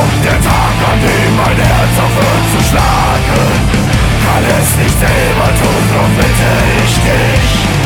kommt der Tag, an dem mein Herz aufhört zu schlagen. Kann es nicht selber tun, doch bitte ich dich.